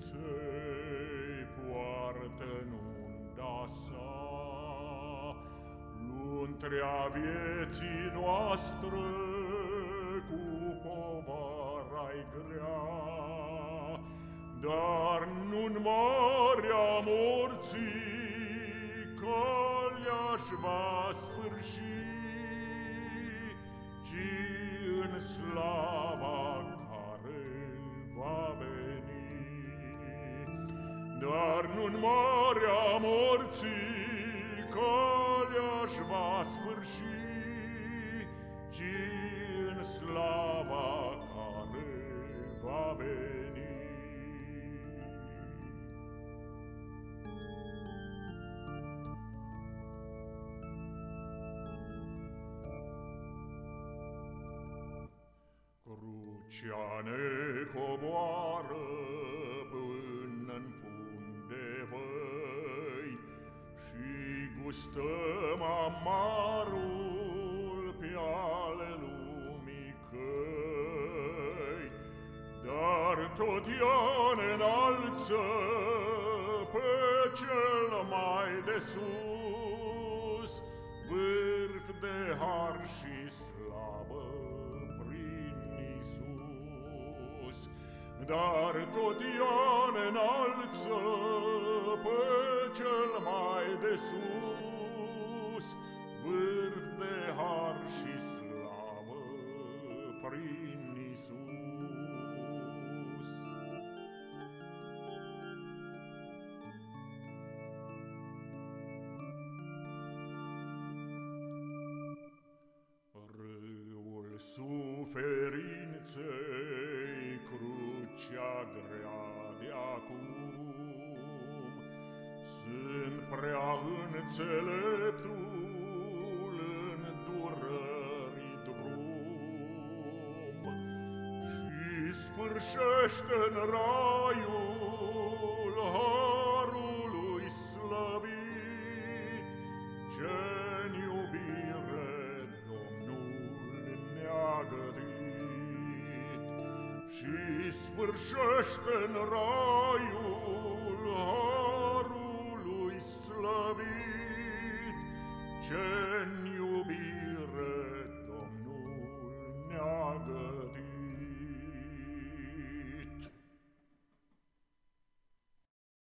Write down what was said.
Credinței poartă în unda sa Luntrea vieții noastre cu povara-i grea. Dar nu în marea morții Calea-și va sfârși, ci în slavă Dar nu-n marea morții calea-și va sfârși, ci în slava care va veni. Crucea ne coboară gustăm amarul pe ale lumii căi Dar tot ea ne înalță pe cel mai de sus. Vârf de har și slavă Dar tot ea ne înalță pe cel mai de sus, Vârf de har și slavă prin Isus. Râul suferinței crucea grea de acum, înțeleptul în durării drum Și sfârșește în raiul harului slăvit, Ce-n iubire Domnul ne-a gădit și sfârșește în raiul Schön